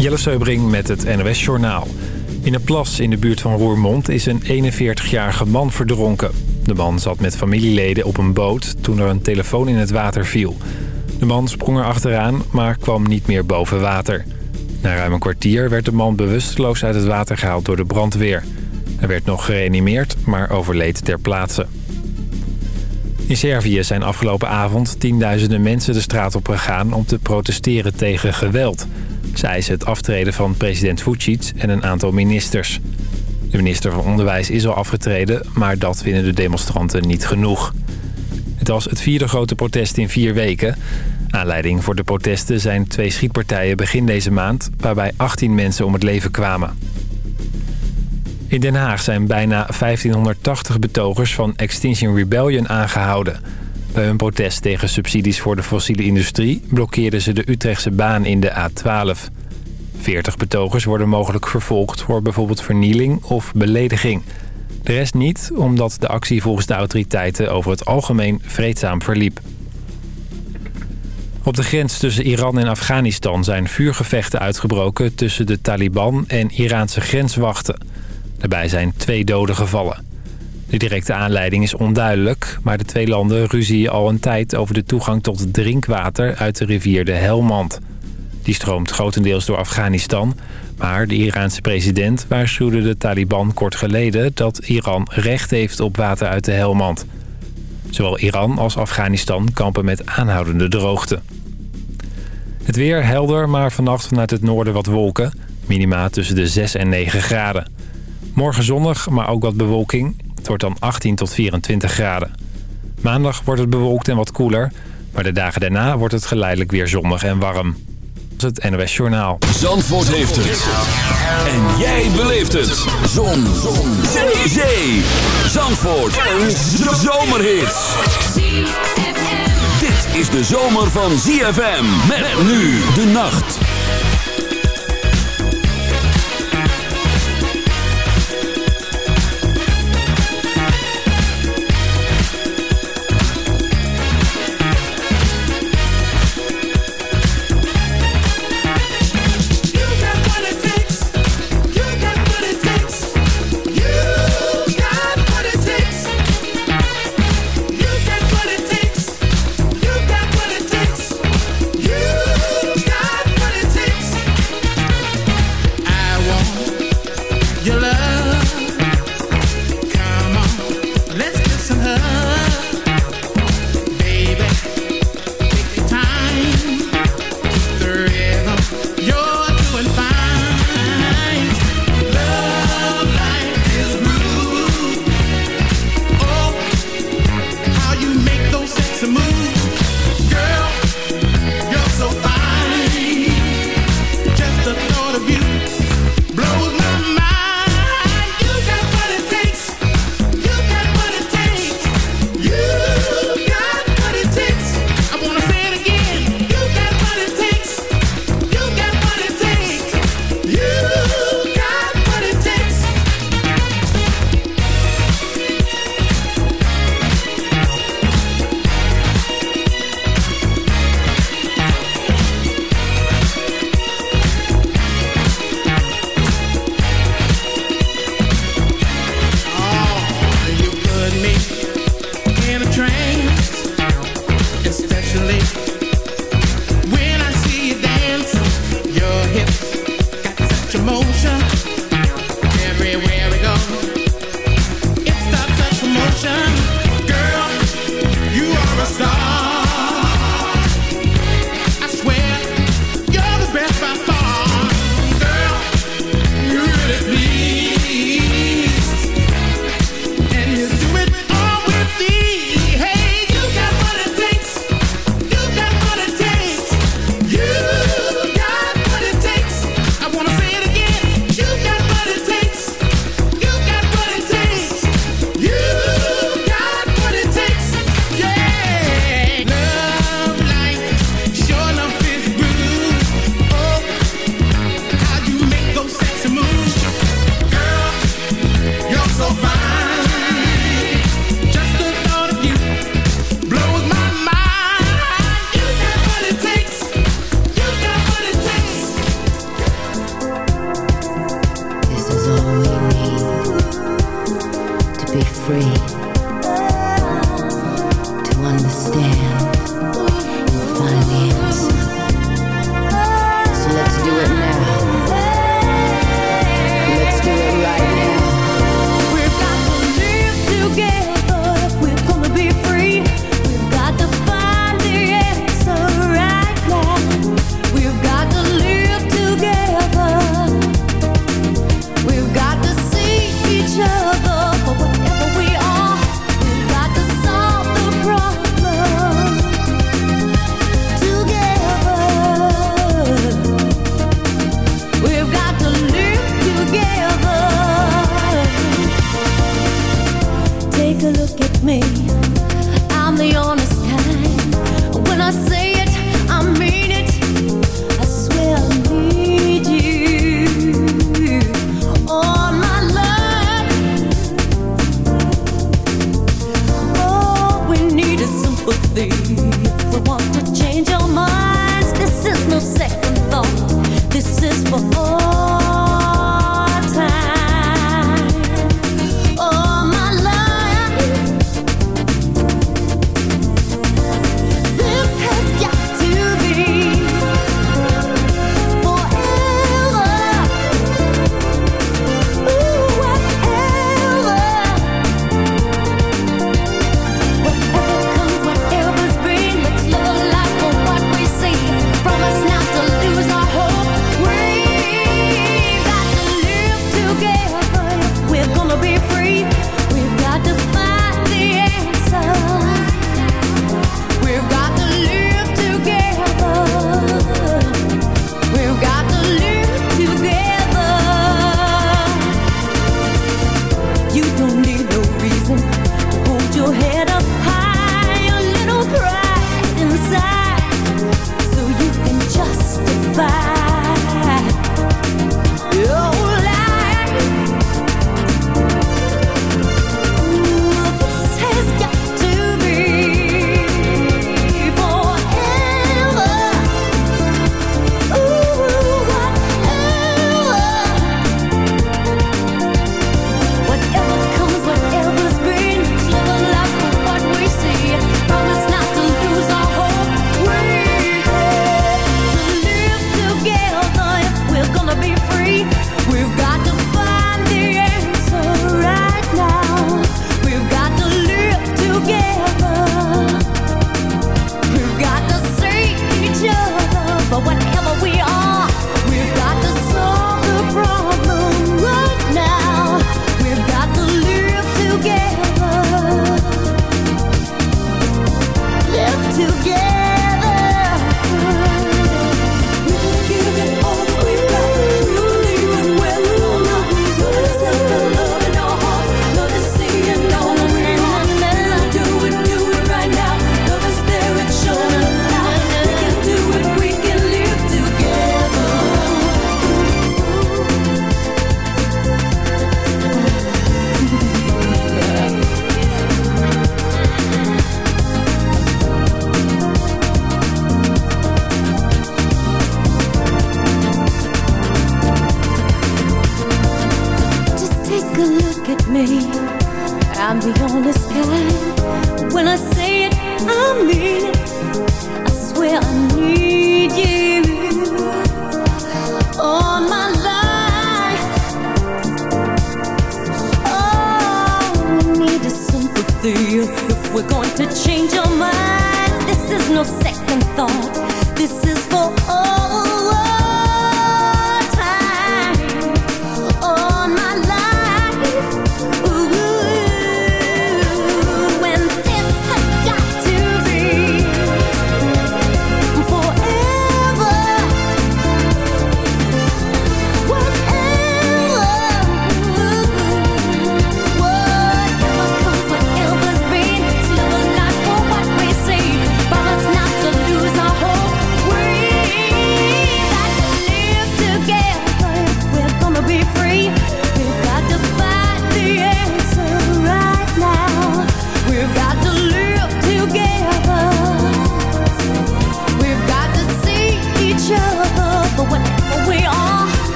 Jelle Seubring met het NOS Journaal. In een plas in de buurt van Roermond is een 41-jarige man verdronken. De man zat met familieleden op een boot toen er een telefoon in het water viel. De man sprong er achteraan, maar kwam niet meer boven water. Na ruim een kwartier werd de man bewusteloos uit het water gehaald door de brandweer. Hij werd nog gereanimeerd, maar overleed ter plaatse. In Servië zijn afgelopen avond tienduizenden mensen de straat op gegaan om te protesteren tegen geweld. Ze het aftreden van president Vucic en een aantal ministers. De minister van Onderwijs is al afgetreden, maar dat vinden de demonstranten niet genoeg. Het was het vierde grote protest in vier weken. Aanleiding voor de protesten zijn twee schietpartijen begin deze maand... waarbij 18 mensen om het leven kwamen. In Den Haag zijn bijna 1580 betogers van Extinction Rebellion aangehouden. Bij hun protest tegen subsidies voor de fossiele industrie... blokkeerden ze de Utrechtse baan in de A12. 40 betogers worden mogelijk vervolgd voor bijvoorbeeld vernieling of belediging. De rest niet, omdat de actie volgens de autoriteiten over het algemeen vreedzaam verliep. Op de grens tussen Iran en Afghanistan zijn vuurgevechten uitgebroken... tussen de Taliban en Iraanse grenswachten. Daarbij zijn twee doden gevallen. De directe aanleiding is onduidelijk... maar de twee landen ruzien al een tijd over de toegang tot drinkwater... uit de rivier de Helmand. Die stroomt grotendeels door Afghanistan... maar de Iraanse president waarschuwde de Taliban kort geleden... dat Iran recht heeft op water uit de Helmand... Zowel Iran als Afghanistan kampen met aanhoudende droogte. Het weer helder, maar vannacht vanuit het noorden wat wolken. Minima tussen de 6 en 9 graden. Morgen zonnig, maar ook wat bewolking. Het wordt dan 18 tot 24 graden. Maandag wordt het bewolkt en wat koeler. Maar de dagen daarna wordt het geleidelijk weer zonnig en warm. Het NOS Journaal. Zandvoort heeft het. En jij beleeft het. Zon. Zon. Zee. Zee. Zandvoort. Een zomerhit. Dit is de zomer van ZFM. Met nu de nacht.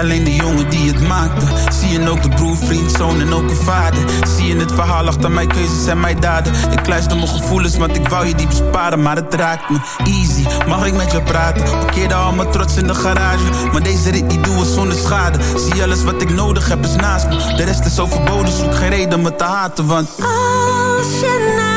Alleen de jongen die het maakte. Zie je ook de broer, vriend, zoon en ook een vader. Zie je het verhaal achter mijn keuzes en mijn daden. Ik luister mijn gevoelens, want ik wou je die besparen Maar het raakt me, easy, mag ik met je praten? Parkeerde al mijn trots in de garage. Maar deze rit niet doen zonder schade. Zie alles wat ik nodig heb is naast me. De rest is overbodig, zoek geen reden me te haten, want Als je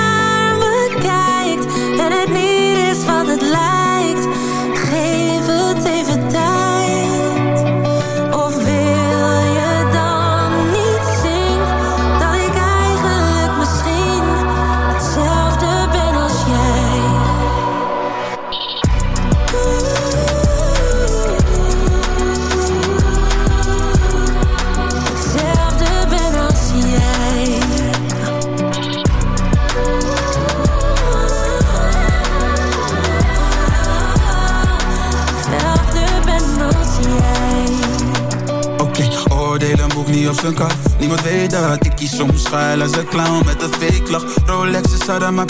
Niemand weet dat ik kies soms schuil als een clown met een fake lach. Rolex is hadden maar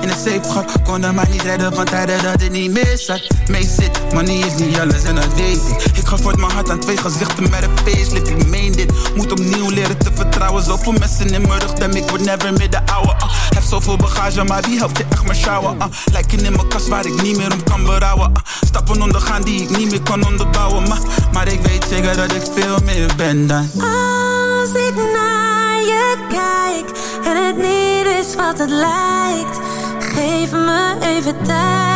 in een safe gat Konden mij niet redden van tijden dat het niet meer zat Mee zit, money is niet alles en dat weet ik. Ik ga voort mijn hart aan twee gezichten met een facelift. Ik meen dit, moet opnieuw leren te vertrouwen. Zoveel mensen in mijn rug, dem ik word never meer de ouwe. Uh. Heb zoveel bagage, maar wie helpt je echt maar sjouwen? Uh. Lijken in mijn kast waar ik niet meer om kan berouwen. Uh. Stappen ondergaan die ik niet meer kan onderbouwen. Maar, maar ik weet zeker dat ik veel meer ben dan wat het lijkt, geef me even tijd.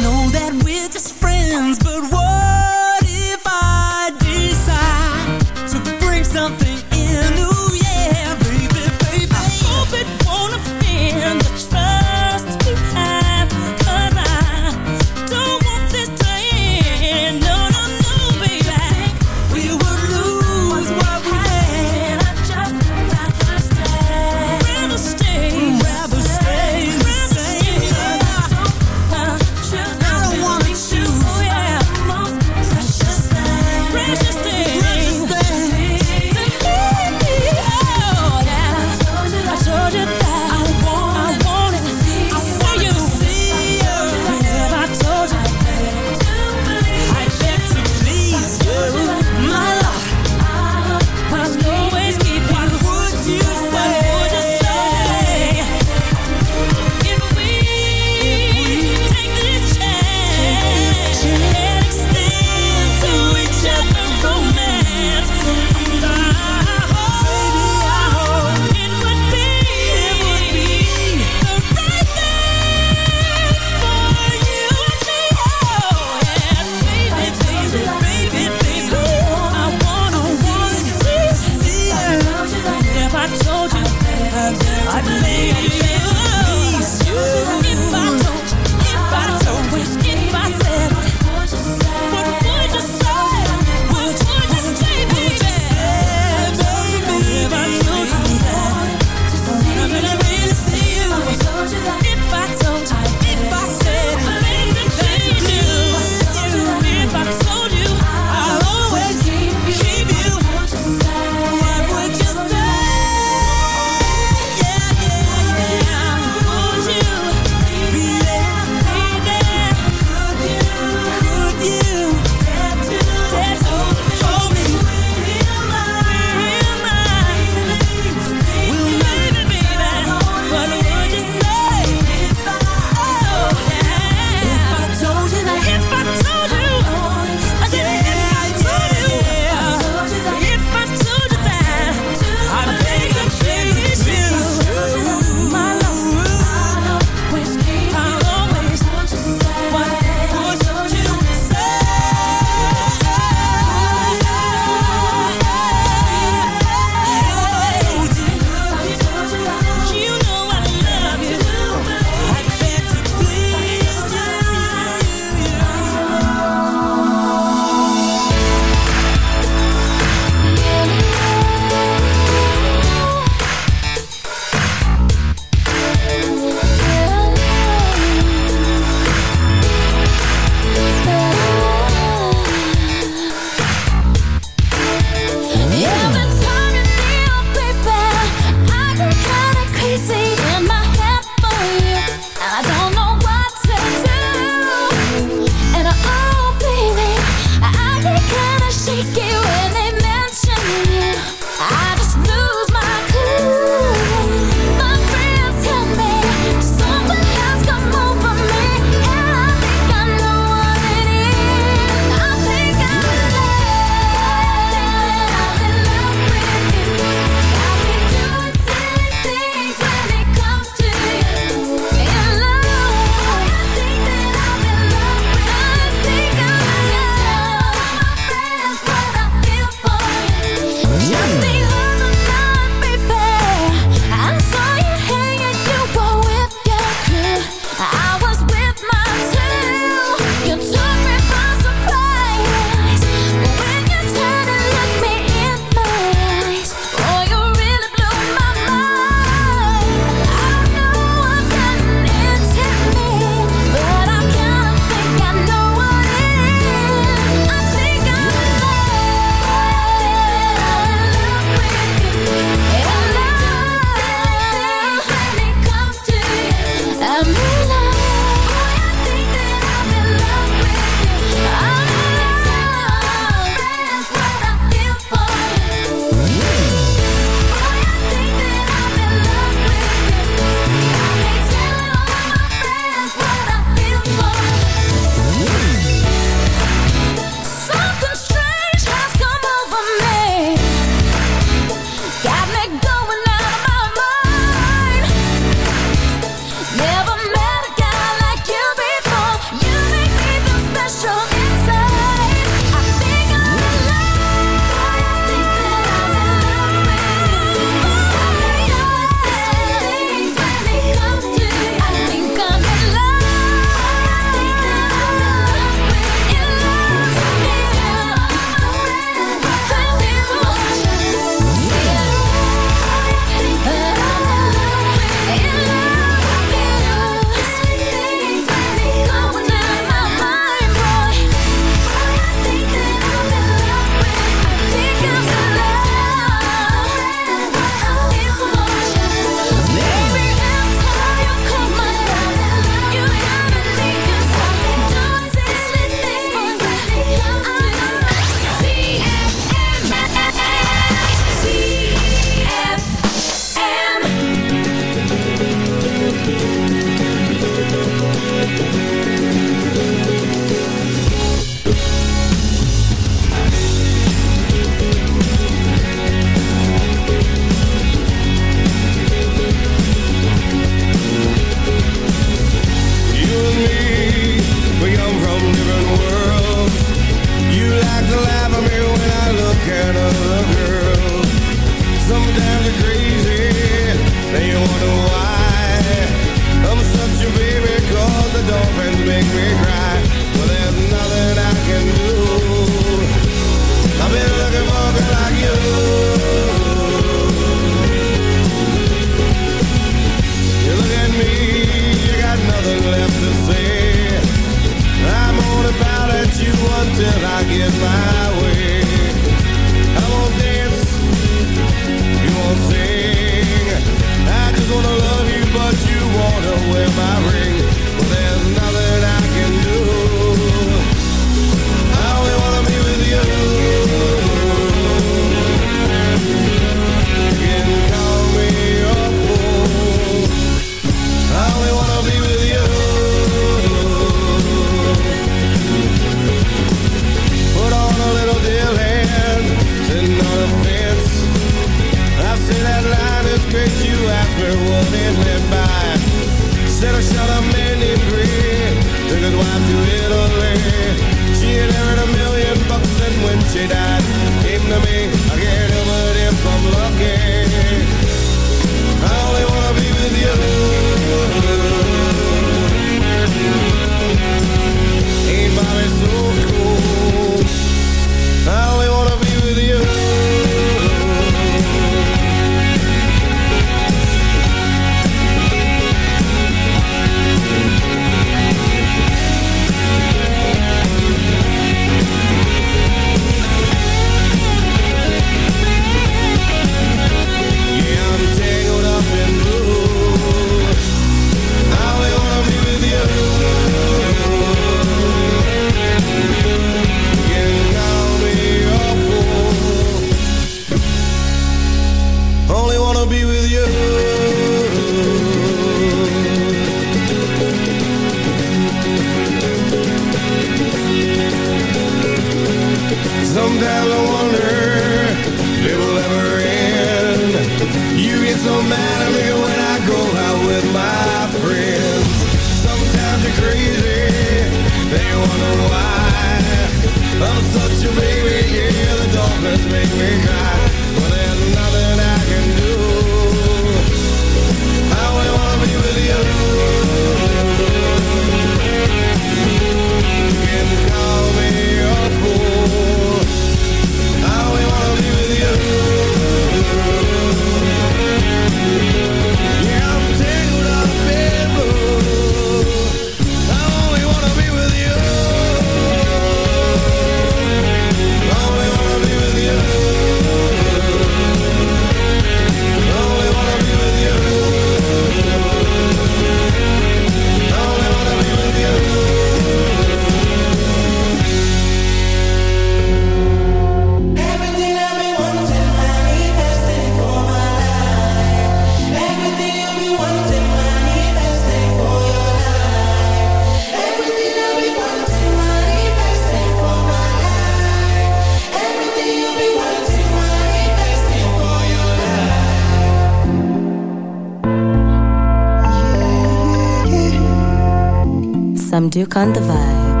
On the vibe.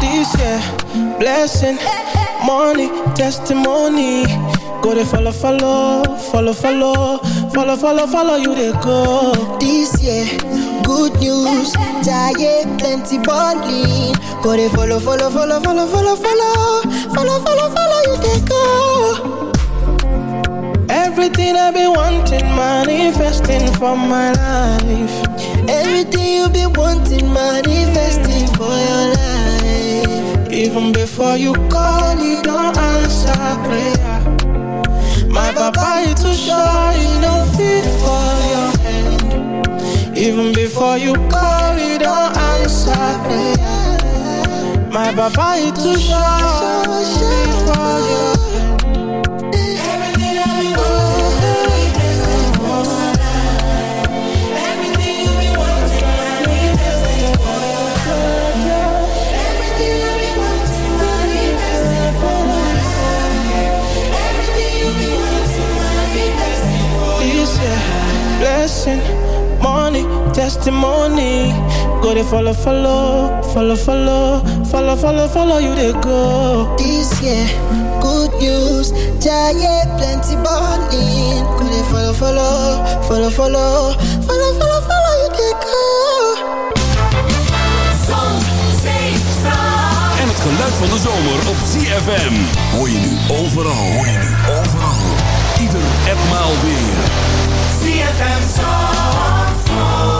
This year, blessing, money, testimony. Go to follow, follow, follow, follow, follow, follow, follow you they go. This year, good news Jaye plenty bonding Go they follow, follow, follow, follow, follow, follow. Follow, follow, follow you they go. Everything I've been wanting Manifesting for my life. Everything you've been wanting Manifesting for your life. Even before you call You don't answer prayer. My papa is too sure He don't fit for you even before you call, you don't answer. My papa is too shy, for. Your blessing, money, testimony. Go to follow, follow, follow, follow, follow, follow, follow you they go. This year, good news, giant plenty balling. Go to follow, follow, follow, follow, follow, follow, follow you they go. Zon, zee, En het geluid van de zomer op CFM. Hoor je nu overal, hoor je nu overal. Ieder etmaal weer. ZFM Stop,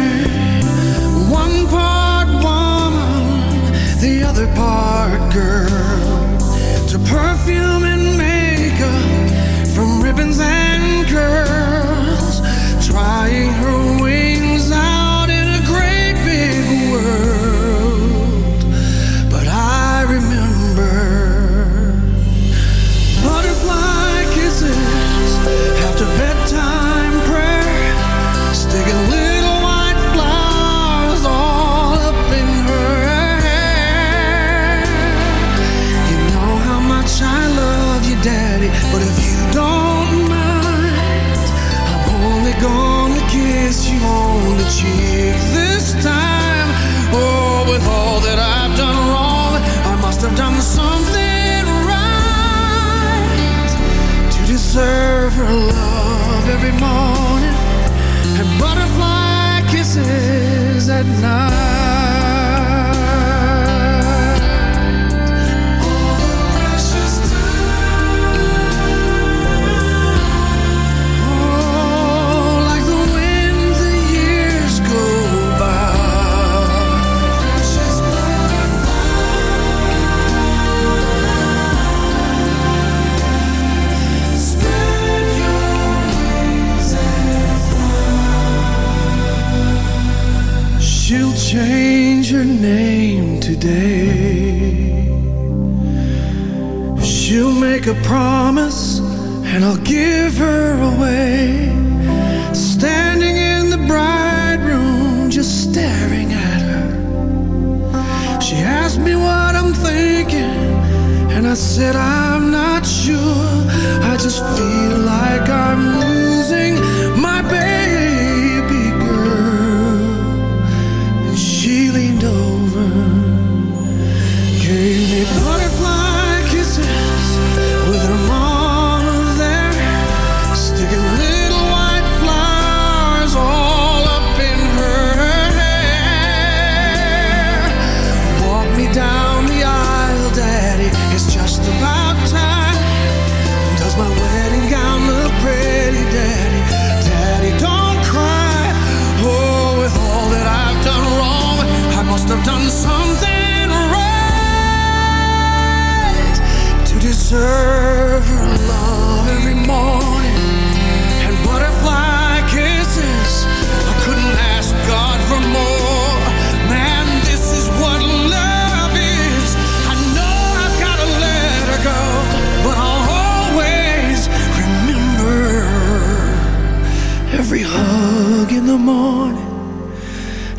girl to perfume and makeup, from ribbons and curls. at night.